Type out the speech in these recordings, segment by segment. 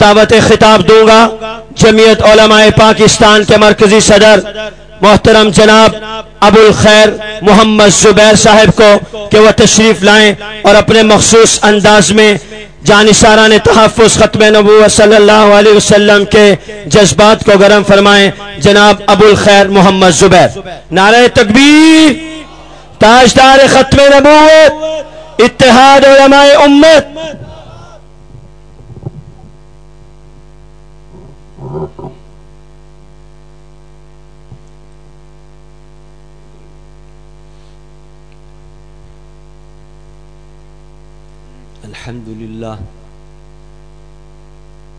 دعوت خطاب دوں گا جمعیت علماء پاکستان کے مرکزی صدر محترم جناب ابو الخیر محمد زبیر صاحب کو کہ وہ تشریف لائیں اور اپنے مخصوص انداز میں جانساران تحفظ ختم نبوت صلی اللہ علیہ وسلم کے جذبات کو گرم فرمائیں جناب ابو الخیر محمد زبیر۔ نعرہ تکبیر، تاجدار ختم نبوت، اتحاد علماء امت الحمد لله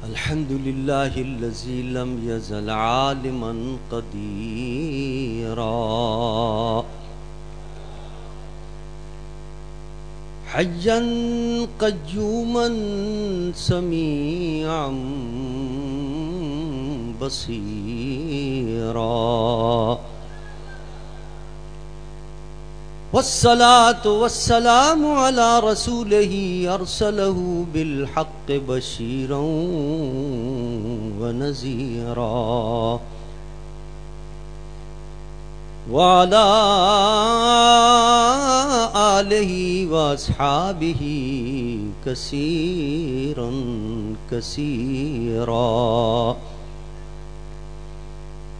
الحمد لله الذي لم يزل عالما قديرا. حيا قيوما سميعا بصيرا. والصلاة والسلام على رسوله أرسله بالحق بشيرا ونزيرا وعلى آله وأصحابه كثيرا كثيرا.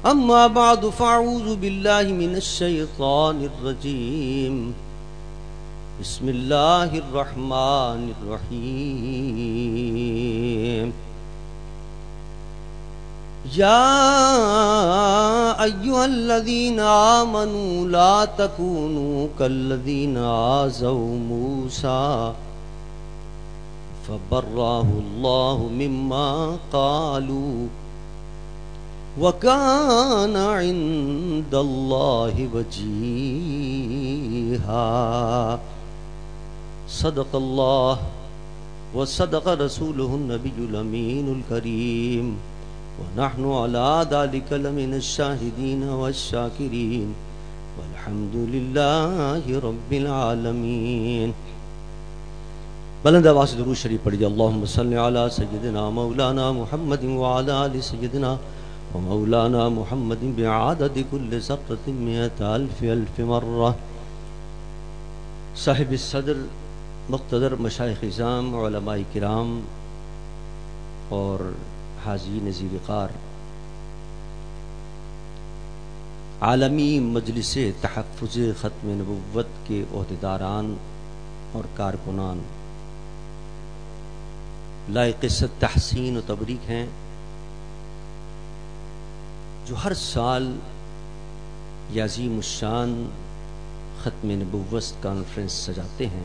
أما بعد فأعوذ بالله من الشيطان الرجيم. بسم الله الرحمن الرحيم. يا أيها الذين آمنوا لا تكونوا كالذين آزوا موسى فبراه الله مما قالوا وكان عند الله وجيها. صدق الله وصدق رسوله النبي الأمين الكريم. ونحن على ذلك لمن الشاهدين والشاكرين. والحمد لله رب العالمين. بلند آواز درود شریف پڑھیے اللهم صل على سيدنا مولانا محمد وعلى ال سيدنا محمد ومولانا محمد بعدد كل سقطة مئة ألف ألف مرة. صاحب الصدر، مقتدر مشایخ ازام علماء کرام اور حاضی نظیر قار. عالمی مجلس تحفظ ختم نبوت کے عہدیداران اور کارکنان. لائق تحسین و تبریک ہیں. جو ہر سال عظیم الشان ختم نبوت کانفرنس سجاتے ہیں۔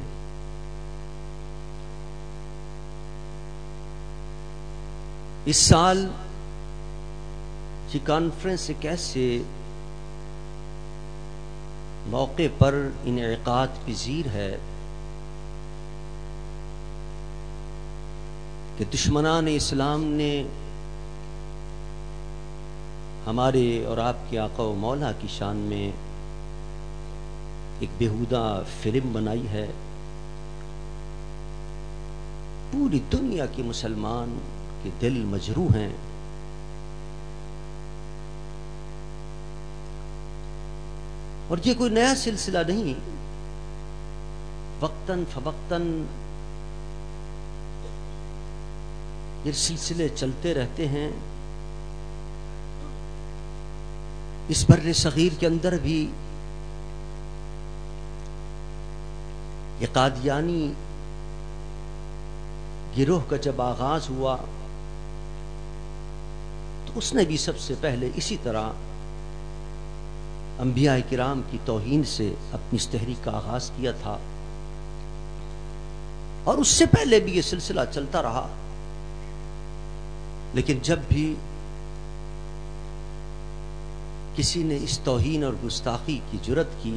اس سال یہ کانفرنس ایک ایسے موقع پر انعقاد پذیر ہے کہ دشمنان اسلام نے ہمارے اور آپ کے آقا و مولا کی شان میں ایک بےحودہ فلم بنائی ہے۔ پوری دنیا کے مسلمان کے دل مجروح ہیں۔ اور یہ کوئی نیا سلسلہ نہیں۔ وقتاً فوقتاً یہ سلسلے چلتے رہتے ہیں۔ اس بر صغیر کے اندر بھی یہ قادیانی گروہ کا جب آغاز ہوا، تو اس نے بھی سب سے پہلے اسی طرح انبیاء کرام کی توہین سے اپنی اس تحریک کا آغاز کیا تھا۔ اور اس سے پہلے بھی یہ سلسلہ چلتا رہا، لیکن جب بھی کسی نے اس توہین اور گستاخی کی جرت کی،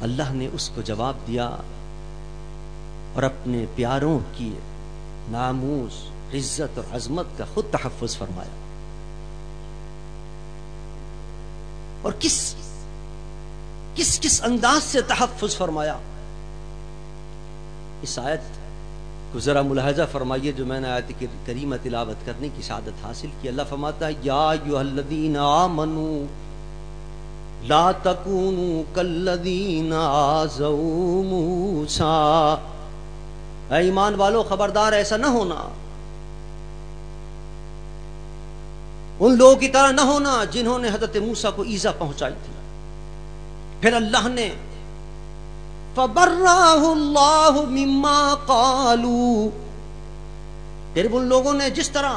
اللہ نے اس کو جواب دیا اور اپنے پیاروں کی ناموس عزت اور عظمت کا خود تحفظ فرمایا۔ اور کس کس کس انداز سے تحفظ فرمایا؟ اس آیت کو ذرا ملاحظہ فرمائیے جو میں نے آیت کریمہ تلاوت کرنے کی سعادت حاصل کی۔ اللہ فرماتا ہے، یا ایوہ الذین آمنوا لا تکونوا کالذین آزوا موسیٰ۔ اے ایمان والو، خبردار، ایسا نہ ہونا۔ ان لوگوں کی طرح نہ ہونا جنہوں نے حضرت موسیٰ کو ایزا پہنچائی تھی۔ پھر اللہ نے فبراہ اللہ مما قالو پھر ان لوگوں نے جس طرح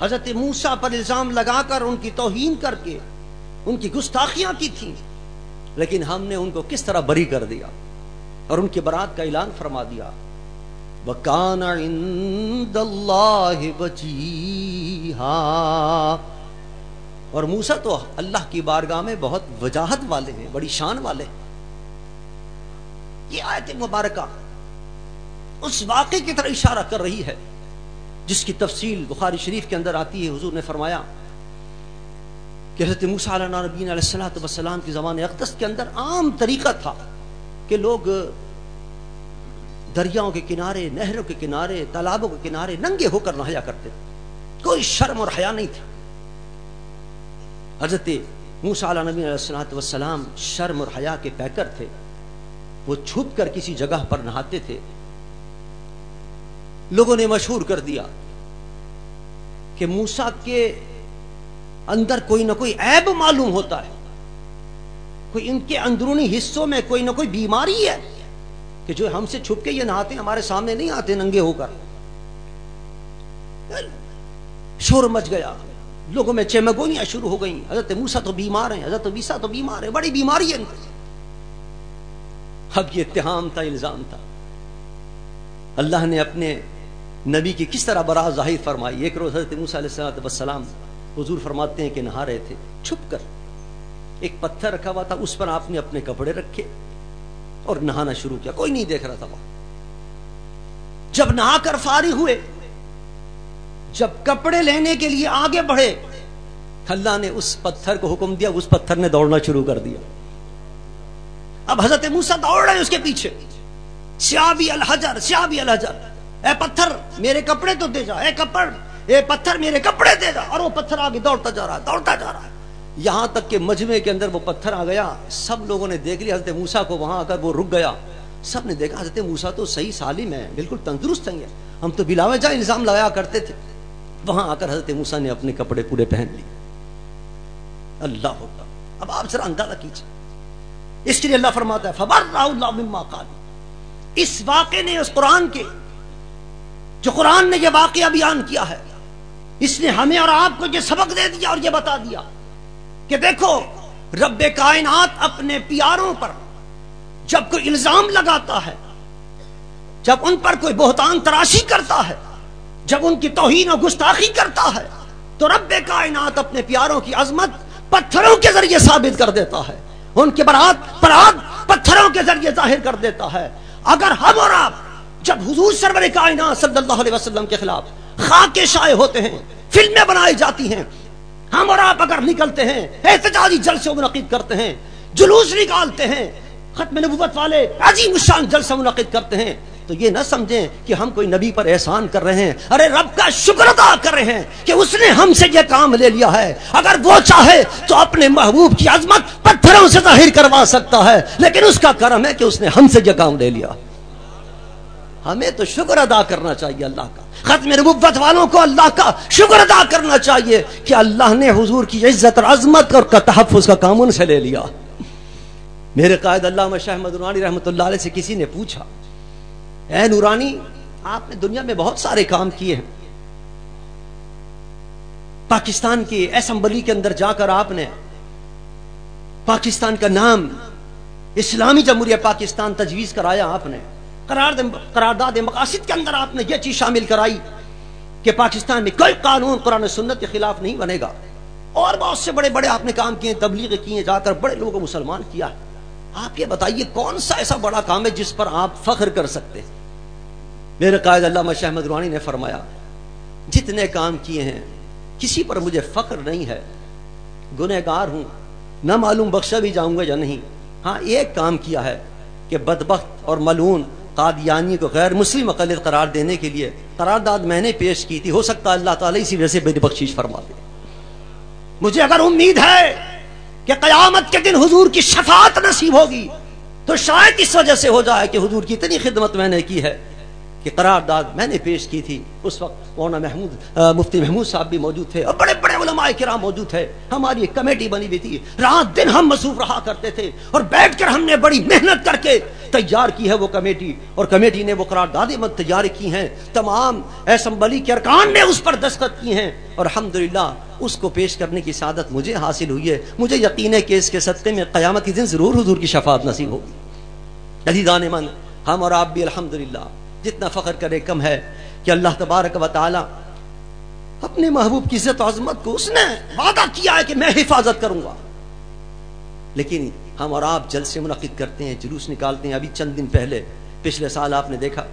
حضرت موسیٰ پر الزام لگا کر ان کی توہین کر کے ان کی گستاخیاں کی تھیں، لیکن ہم نے ان کو کس طرح بری کر دیا اور ان کے برات کا اعلان فرما دیا۔ وَكَانَ عِندَ اللَّهِ اور موسیٰ تو اللہ کی بارگاہ میں بہت وجاہت والے ہیں، بڑی شان والے ہیں۔ یہ آیت مبارکہ اس واقعے کی طرح اشارہ کر رہی ہے، جس کی تفصیل بخاری شریف کے اندر آتی ہے، حضور نے فرمایا کہ حضرت موسیٰ علیہ نبی علیہ السلام کی زمان اقدس کے اندر عام طریقہ تھا کہ لوگ دریاؤں کے کنارے، نہروں کے کنارے، تالابوں کے کنارے ننگے ہو کر نہایا کرتے کوئی شرم اور حیا نہیں تھا۔ حضرت موسیٰ علیہ نبی علیہ السلام شرم اور حیا کے پیکر تھے۔ وہ چھپ کر کسی جگہ پر نہاتے تھے۔ لوگوں نے مشہور کر دیا کہ موسا کے اندر کوئی نہ کوئی عیب معلوم ہوتا ہے۔ کوئی ان کے اندرونی حصوں میں کوئی نہ کوئی بیماری ہے کہ جو ہم سے چھپ کے یہ نہاتے، ہمارے سامنے نہیں آتے، ننگے ہو کر۔ شور مچ گیا۔ لوگوں میں چمگوئیاں شروع ہو گئیں۔ حضرت موسا تو بیمار ہیں، حضرت بیسا تو بیمار ہے بڑی بیماری ہے۔ اب یہ اتحام تھا، الزام تھا۔ اللہ نے اپنے نبی کی کس طرح برا ظاہر فرمائی؟ ایک روز حضرت موسیٰ علیہ السلام حضور فرماتے ہیں کہ نہا رہے تھے، چھپ کر۔ ایک پتھر رکھا ہوا تھا، اس پر آپ نے اپنے کپڑے رکھے اور نہانا شروع کیا۔ کوئی نہیں دیکھ رہا تھا۔ وہاں جب نہا کر فارغ ہوئے، جب کپڑے لینے کے لیے آگے بڑھے، اللہ نے اس پتھر کو حکم دیا، اس پتھر نے دوڑنا شروع کر دیا۔ اب حضرت موسا دوڑ رہے ہیں اس کے پیچھے۔ سیابی الحجر سیابی الحجر۔ اے پتھر، میرے کپڑے تو دے جا۔ اے کپڑ، اے پتھر، میرے کپڑے دے جا۔ اور وہ پتھر آگے دوڑتا جا رہا ہے، دوڑتا جا رہا ہے۔ یہاں تک کہ مجمع کے اندر وہ پتھر آ گیا۔ سب لوگوں نے دیکھ لیا، حضرت موسا کو وہاں آ کر وہ رک گیا۔ سب نے دیکھا، حضرت موسا تو صحیح سالم ہے، بالکل تندرست ہیں۔ ہم تو بلاوے جا الزام لگایا کرتے تھے۔ وہاں آ کر حضرت موسا نے اپنے کپڑے پورے پہن لیے۔ اللہ ہوتا۔ اب آپ ذرا اندازہ کیجیے اس کے لیے اللہ فرماتا ہے فبر اللہ مما قال اس واقعے نے، اس قرآن کے، جو قرآن نے یہ واقعہ بیان کیا ہے، اس نے ہمیں اور آپ کو یہ سبق دے دیا اور یہ بتا دیا کہ دیکھو، رب کائنات اپنے پیاروں پر جب کوئی الزام لگاتا ہے، جب ان پر کوئی بہتان تراشی کرتا ہے، جب ان کی توہین و گستاخی کرتا ہے، تو رب کائنات اپنے پیاروں کی عظمت پتھروں کے ذریعے ثابت کر دیتا ہے۔ ان کے برات پرات پتھروں کے ذریعے ظاہر کر دیتا ہے۔ اگر ہم اور آپ جب حضور سرور کائنات صلی اللہ علیہ وسلم کے خلاف خاکے شائع ہوتے ہیں، فلمیں بنائی جاتی ہیں، ہم اور آپ اگر نکلتے ہیں، احتجاجی جلسے منعقد کرتے ہیں، جلوس نکالتے ہیں، ختم نبوت والے عظیم الشان جلسہ منعقد کرتے ہیں تو یہ نہ سمجھیں کہ ہم کوئی نبی پر احسان کر رہے ہیں۔ ارے رب کا شکر ادا کر رہے ہیں کہ اس نے ہم سے یہ کام لے لیا ہے۔ اگر وہ چاہے تو اپنے محبوب کی عظمت پتھروں سے ظاہر کروا سکتا ہے، لیکن اس کا کرم ہے کہ اس نے ہم سے یہ کام لے لیا۔ ہمیں تو شکر ادا کرنا چاہیے اللہ کا۔ ختم نبوت والوں کو اللہ کا شکر ادا کرنا چاہیے کہ اللہ نے حضور کی عزت اور عظمت اور تحفظ کا کام ان سے لے لیا۔ میرے قائد اللہ شاہ مدرانی رحمۃ اللہ علیہ سے کسی نے پوچھا اے نورانی، آپ نے دنیا میں بہت سارے کام کیے ہیں۔ پاکستان کی اسمبلی کے اندر جا کر آپ نے پاکستان کا نام اسلامی جمہوریہ پاکستان تجویز کرایا آپ نے۔ قرارداد مقاصد کے اندر آپ نے یہ چیز شامل کرائی کہ پاکستان میں کوئی قانون قرآن سنت کے خلاف نہیں بنے گا۔ اور بہت سے بڑے بڑے آپ نے کام کیے، تبلیغ کیے، جا کر بڑے لوگوں کو مسلمان کیا۔ آپ یہ بتائیے کون سا ایسا بڑا کام ہے جس پر آپ فخر کر سکتے میرے قائد علامہ شہمد روانی نے فرمایا، جتنے کام کیے ہیں، کسی پر مجھے فخر نہیں ہے گنہ گار ہوں، نہ معلوم بخشا بھی جاؤں گا یا نہیں۔ ہاں ایک کام کیا ہے کہ بدبخت اور ملون قادیانی کو غیر مسلم اقلیت قرار دینے کے لیے قرارداد میں نے پیش کی تھی، ہو سکتا ہے اللہ تعالیٰ اسی وجہ سے میری بخشیش فرما دے۔ مجھے اگر امید ہے کہ قیامت کے دن حضور کی شفاعت نصیب ہوگی، تو شاید اس وجہ سے ہو جائے کہ حضور کی اتنی خدمت میں نے کی ہے۔ کہ قرارداد میں نے پیش کی تھی۔ اس وقت مولانا محمود مفتی محمود صاحب بھی موجود تھے اور بڑے بڑے علماء کرام موجود تھے۔ ہماری ایک کمیٹی بنی ہوئی تھی۔ رات دن ہم مصروف رہا کرتے تھے اور بیٹھ کر ہم نے بڑی محنت کر کے تیار کی ہے وہ کمیٹی۔ اور کمیٹی نے وہ قراردادیں مت تیار کی ہیں۔ تمام اسمبلی کے ارکان نے اس پر دستخط کی ہیں۔ اور الحمدللہ، اس کو پیش کرنے کی سعادت مجھے حاصل ہوئی ہے۔ مجھے یقین ہے کہ اس کے سطح میں قیامت کی دن ضرور حضور کی شفاعت نصیب ہوگی۔ عزیزان من ہم اور آپ بھی الحمدللہ۔ جتنا فخر کرے کم ہے کہ اللہ تبارک و تعالی اپنے محبوب کی عزت و عظمت کو اس نے وعدہ کیا ہے کہ میں حفاظت کروں گا۔ لیکن ہم اور آپ جلد سے منعقد کرتے ہیں، جلوس نکالتے ہیں، ابھی چند دن پہلے، پچھلے سال آپ نے دیکھا۔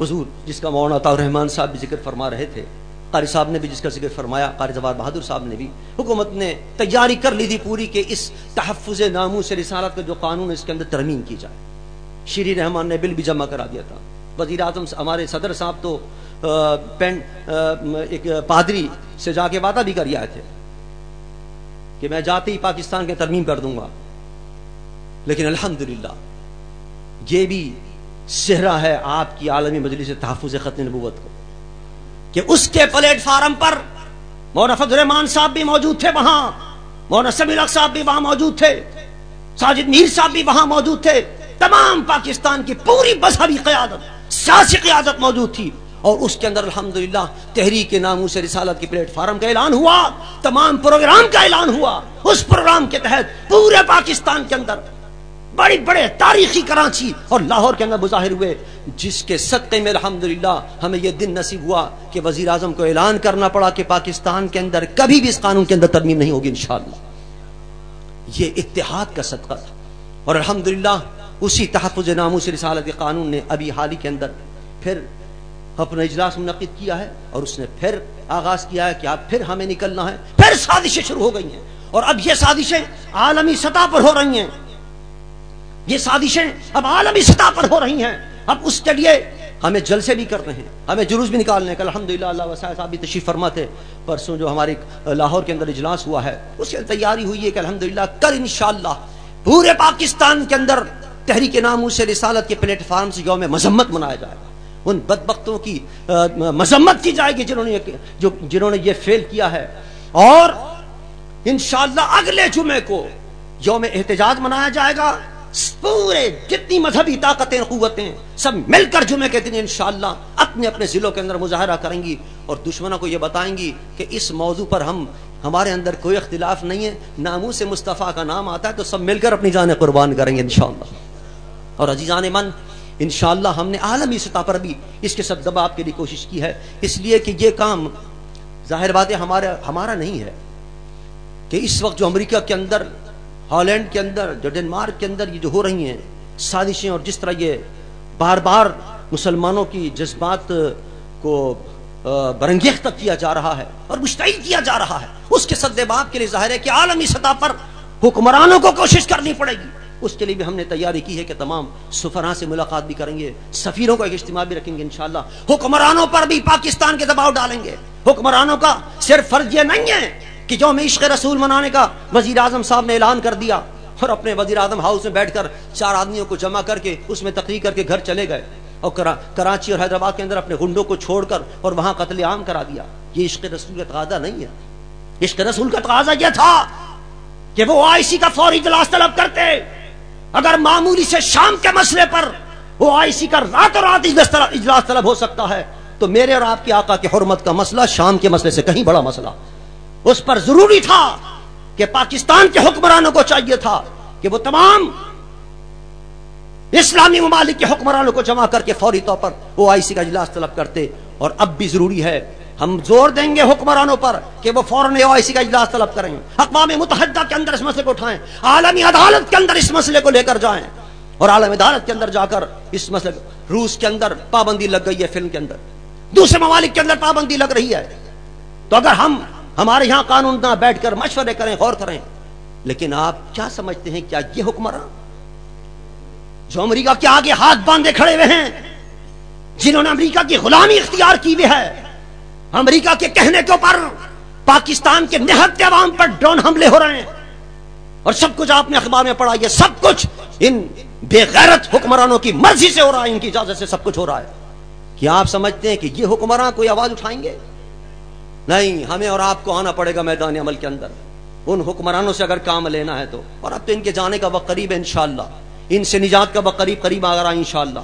حضور، جس کا مولانا رحمان صاحب بھی ذکر فرما رہے تھے، قاری صاحب نے بھی جس کا ذکر فرمایا، قاری زبار بہادر صاحب نے بھی، حکومت نے تیاری کر لی تھی پوری کہ اس تحفظ ناموں سے رسالت کا جو قانون اس کے اندر ترمیم کی جائے۔ شیری رحمان نے بل بھی جمع کرا دیا تھا۔ وزیر اعظم ہمارے صدر صاحب تو پین ایک پادری سے جا کے وعدہ بھی کر آئے تھے کہ میں جاتے ہی پاکستان کے ترمیم کر دوں گا۔ لیکن الحمدللہ، یہ بھی سہرا ہے آپ کی عالمی مجلس تحفظ ختم نبوت کو، کہ اس کے پلیٹ فارم پر مولانا فضل الرحمان صاحب بھی موجود تھے وہاں، مولانا سمیل صاحب بھی وہاں موجود تھے، ساجد میر صاحب بھی وہاں موجود تھے۔ تمام پاکستان کی پوری مذہبی قیادت، سیاسی قیادت موجود تھی۔ اور اس کے اندر الحمدللہ تحریک ناموں سے رسالت کی پلیٹ فارم کا اعلان ہوا، تمام پروگرام کا اعلان ہوا۔ اس پروگرام کے تحت پورے پاکستان کے اندر بڑی بڑے تاریخی کراچی اور لاہور کے اندر مظاہر ہوئے، جس کے صدقے میں الحمدللہ ہمیں یہ دن نصیب ہوا کہ وزیر اعظم کو اعلان کرنا پڑا کہ پاکستان کے اندر کبھی بھی اس قانون کے اندر ترمیم نہیں ہوگی انشاءاللہ۔ یہ اتحاد کا صدقہ تھا۔ اور الحمدللہ اسی تحفظ ناموں سے رسالت قانون نے ابھی حال ہی کے اندر پھر اپنا اجلاس منعقد کیا ہے اور اس نے پھر آغاز کیا ہے کہ اب پھر ہمیں نکلنا ہے۔ پھر سازشیں شروع ہو گئی ہیں اور اب یہ سازشیں عالمی سطح پر ہو رہی ہیں۔ یہ سازشیں اب عالمی سطح پر ہو رہی ہیں۔ اب اس کے لیے ہمیں جلسے بھی کرنے ہیں۔ ہمیں جلوس بھی نکالنے کا الحمد للہ اللہ وسائل صاحب بھی تشریف فرما تھے پرسوں جو ہماری لاہور کے اندر اجلاس ہوا ہے، اس کی تیاری ہوئی ہے کہ الحمد للہ کل انشاءاللہ پورے پاکستان کے اندر تحریک ناموں سے رسالت کے پلیٹ فارم سے یوم مذمت منایا جائے گا۔ ان بدبختوں کی مذمت کی جائے گی جنہوں نے جو، جنہوں نے یہ فیل کیا ہے۔ اور انشاءاللہ اگلے جمعے کو یوم احتجاج منایا جائے گا۔ پورے جتنی مذہبی طاقتیں، قوتیں، سب مل کر جمعے کے دن انشاءاللہ اپنے اپنے ضلعوں کے اندر مظاہرہ کریں گی اور دشمنوں کو یہ بتائیں گی کہ اس موضوع پر ہم، ہمارے اندر کوئی اختلاف نہیں ہے۔ ناموں سے مصطفیٰ کا نام آتا ہے تو سب مل کر اپنی جانیں قربان کریں گے انشاءاللہ۔ اور عزیزان من، انشاءاللہ ہم نے عالمی سطح پر بھی اس کے سب دباؤ کے لیے کوشش کی ہے۔ اس لیے کہ یہ کام ظاہر بات ہے ہمارا ہمارا نہیں ہے کہ اس وقت جو امریکہ کے اندر، ہالینڈ کے اندر، جو ڈنمارک کے اندر یہ جو ہو رہی ہیں سازشیں اور جس طرح یہ بار بار مسلمانوں کی جذبات کو برنگیختہ کیا جا رہا ہے اور مشتعل کیا جا رہا ہے، اس کے سدباب کے لیے ظاہر ہے کہ عالمی سطح پر حکمرانوں کو کوشش کرنی پڑے گی۔ اس کے لیے بھی ہم نے تیاری کی ہے کہ تمام سفراں سے ملاقات بھی کریں گے، سفیروں کا ایک اجتماع بھی رکھیں گے انشاءاللہ۔ حکمرانوں پر بھی پاکستان کے دباؤ ڈالیں گے۔ حکمرانوں کا صرف فرض یہ نہیں ہے کہ جو ہمیں عشق رسول منانے کا وزیر اعظم صاحب نے اعلان کر دیا اور اپنے وزیر اعظم ہاؤس میں بیٹھ کر چار آدمیوں کو جمع کر کے اس میں تقریر کر کے گھر چلے گئے اور کراچی اور حیدرآباد کے اندر اپنے گنڈوں کو چھوڑ کر اور وہاں قتل عام کرا دیا۔ یہ عشق رسول کا تقاضا نہیں ہے۔ عشق رسول کا تقاضا یہ تھا کہ وہ آئی سی کا فوری اجلاس طلب کرتے۔ اگر معمولی سے شام کے مسئلے پر وہ آئی سی کا رات اور رات اجلاس طلب ہو سکتا ہے، تو میرے اور آپ کے آقا کی حرمت کا مسئلہ شام کے مسئلے سے کہیں بڑا مسئلہ۔ اس پر ضروری تھا کہ پاکستان کے حکمرانوں کو چاہیے تھا کہ وہ تمام اسلامی ممالک کے حکمرانوں کو جمع کر کے فوری طور پر وہ آئی سی کا اجلاس طلب کرتے، اور اب بھی ضروری ہے ہم زور دیں گے حکمرانوں پر کہ وہ فوراً آئی سی کا اجلاس طلب کریں۔ اقوام متحدہ کے اندر اس مسئلے کو اٹھائیں، عالمی عدالت کے اندر اس مسئلے کو لے کر جائیں۔ اور عالمی عدالت کے اندر جا کر اس مسئلے کو، روس کے اندر پابندی لگ گئی ہے فلم کے اندر۔ دوسرے ممالک کے اندر پابندی لگ رہی ہے۔ تو اگر ہم، ہمارے یہاں قانون نہ بیٹھ کر مشورے کریں، غور کریں، لیکن آپ کیا سمجھتے ہیں کیا یہ حکمران؟ جو امریکہ کے آگے ہاتھ باندھے کھڑے ہوئے ہیں، جنہوں نے امریکہ کی غلامی اختیار کی ہوئی ہے امریکہ کے کہنے کے اوپر پاکستان کے نہت عوام پر ڈرون حملے ہو رہے ہیں اور سب کچھ آپ نے اخبار میں پڑھا، یہ سب کچھ ان بے غیرت حکمرانوں کی مرضی سے ہو رہا ہے، ان کی اجازت سے سب کچھ ہو رہا ہے۔ کیا آپ سمجھتے ہیں کہ یہ حکمران کوئی آواز اٹھائیں گے؟ نہیں، ہمیں اور آپ کو آنا پڑے گا میدان عمل کے اندر۔ ان حکمرانوں سے اگر کام لینا ہے تو۔ اور اب تو ان کے جانے کا وقت قریب ہے انشاءاللہ۔ ان سے نجات کا وقت قریب قریب آ رہا ہے انشاءاللہ۔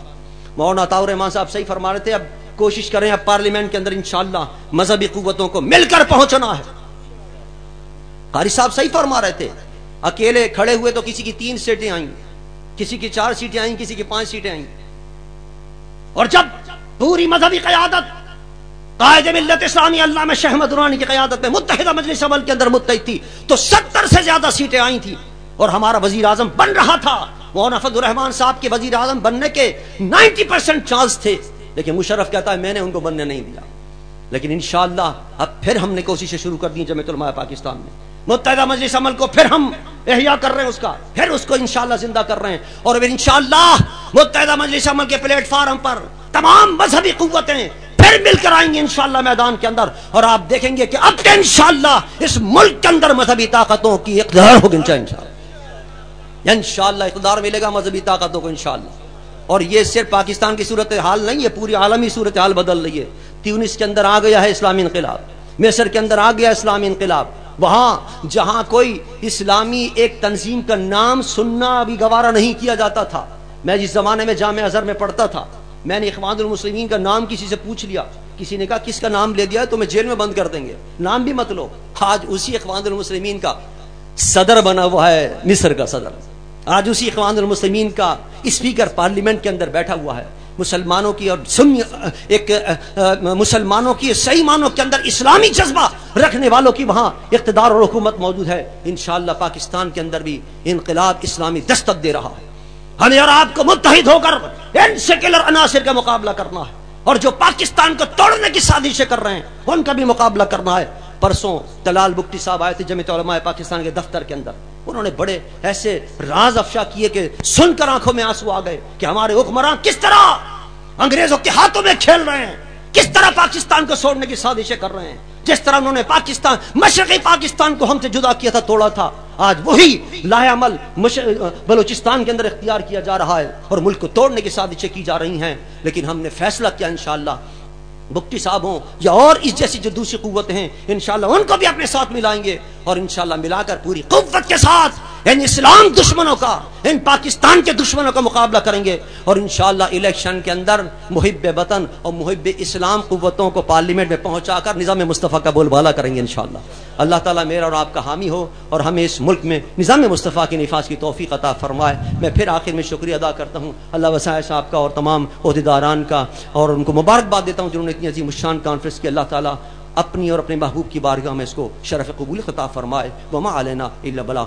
مولانا تاور رحمان صاحب صحیح فرما رہے تھے، اب کوشش کریں اب پارلیمنٹ کے اندر انشاءاللہ مذہبی قوتوں کو مل کر پہنچنا ہے۔ قاری صاحب صحیح فرما رہے تھے۔ اکیلے کھڑے ہوئے تو کسی کی تین سیٹیں آئیں، کسی کی چار سیٹیں آئیں، کسی کی پانچ سیٹیں آئیں۔ اور جب پوری مذہبی قیادت قائد ملت اسلامی اللہ میں شہمد رانی کی قیادت میں متحدہ مجلس عمل کے اندر متحد تھی تو ستر سے زیادہ سیٹیں آئی تھی اور ہمارا وزیر اعظم بن رہا تھا، مولانا فضل الرحمان صاحب کے وزیر اعظم بننے کے نائنٹی پرسینٹ چانس تھے۔ لیکن مشرف کہتا ہے میں نے ان کو بننے نہیں دیا۔ لیکن انشاءاللہ اب پھر ہم نے کوششیں شروع کر دی جمعیت علماء پاکستان میں۔ متحدہ مجلس عمل کو پھر ہم احیاء کر رہے ہیں اس کا۔ پھر اس کو انشاءاللہ زندہ کر رہے ہیں۔ اور پھر انشاءاللہ متحدہ مجلس عمل کے پلیٹ فارم پر تمام مذہبی قوتیں پھر مل کر آئیں گے انشاءاللہ میدان کے اندر۔ اور آپ دیکھیں گے کہ اب کے انشاءاللہ اس ملک کے اندر مذہبی طاقتوں کی اقتدار ہوگی انشاءاللہ۔ انشاءاللہ اقتدار ملے گا مذہبی طاقتوں کو انشاءاللہ۔ اور یہ صرف پاکستان کی صورت حال نہیں ہے پوری عالمی صورت حال بدل رہی ہے۔ تیونس کے اندر آ گیا ہے اسلامی انقلاب، مصر کے اندر آ گیا اسلامی انقلاب۔ وہاں جہاں کوئی اسلامی ایک تنظیم کا نام سننا ابھی گوارا نہیں کیا جاتا تھا۔ میں جس زمانے میں جامع اظہر میں پڑھتا تھا، میں نے اخوان المسلمین کا نام کسی سے پوچھ لیا، کسی نے کہا، کس کا نام لے دیا تو میں جیل میں بند کر دیں گے۔ نام بھی مت لو۔ آج اسی اخوان المسلمین کا صدر بنا ہوا ہے، مصر کا صدر۔ آج اسی اخوان المسلمین کا اسپیکر پارلیمنٹ کے اندر بیٹھا ہوا ہے۔ مسلمانوں کی اور سنی ایک مسلمانوں کی صحیح معنوں کے اندر اسلامی جذبہ رکھنے والوں کی وہاں اقتدار اور حکومت موجود ہے۔ انشاءاللہ پاکستان کے اندر بھی انقلاب اسلامی دستک دے رہا ہے۔ ہمیں اور آپ کو متحد ہو کر ان سیکولر عناصر کا مقابلہ کرنا ہے۔ اور جو پاکستان کو توڑنے کی سازشیں کر رہے ہیں، ان کا بھی مقابلہ کرنا ہے۔ پرسوں تلال بکٹی صاحب آئے تھے جمعیت علماء پاکستان کے دفتر کے اندر۔ انہوں نے بڑے ایسے راز افشا کیے کہ سن کر آنکھوں میں آنسو آ گئے کہ ہمارے حکمران کس طرح انگریزوں کے ہاتھوں میں کھیل رہے ہیں، کس طرح پاکستان کو سوڑنے کی سازشیں کر رہے ہیں۔ جس طرح انہوں نے پاکستان، مشرقی پاکستان کو ہم سے جدا کیا تھا، توڑا تھا، آج وہی لاہ عمل بلوچستان کے اندر اختیار کیا جا رہا ہے اور ملک کو توڑنے کی سازشیں کی جا رہی ہیں۔ لیکن ہم نے فیصلہ کیا انشاءاللہ بکٹی صاحب ہوں یا اور اس جیسی جو دوسری قوت ہیں، انشاءاللہ ان کو بھی اپنے ساتھ ملائیں گے اور انشاءاللہ ملا کر پوری قوت کے ساتھ ان اسلام دشمنوں کا، ان پاکستان کے دشمنوں کا مقابلہ کریں گے۔ اور انشاءاللہ الیکشن کے اندر محب وطن اور محب اسلام قوتوں کو پارلیمنٹ میں پہنچا کر نظام مصطفیٰ کا بول بالا کریں گے انشاءاللہ۔ اللہ تعالیٰ میرا اور آپ کا حامی ہو اور ہمیں اس ملک میں نظام مصطفیٰ کی نفاذ کی توفیق عطا فرمائے۔ میں پھر آخر میں شکریہ ادا کرتا ہوں۔ اللہ وسائے صاحب کا اور تمام عہدیداران کا اور ان کو مبارکباد دیتا ہوں جنہوں نے اتنی عظیم الشان کانفرنس کی۔ اللہ تعالیٰ اپنی اور اپنے محبوب کی بارگاہ میں اس کو شرف قبول خطا فرمائے۔ وما علینا اللہ بلاہ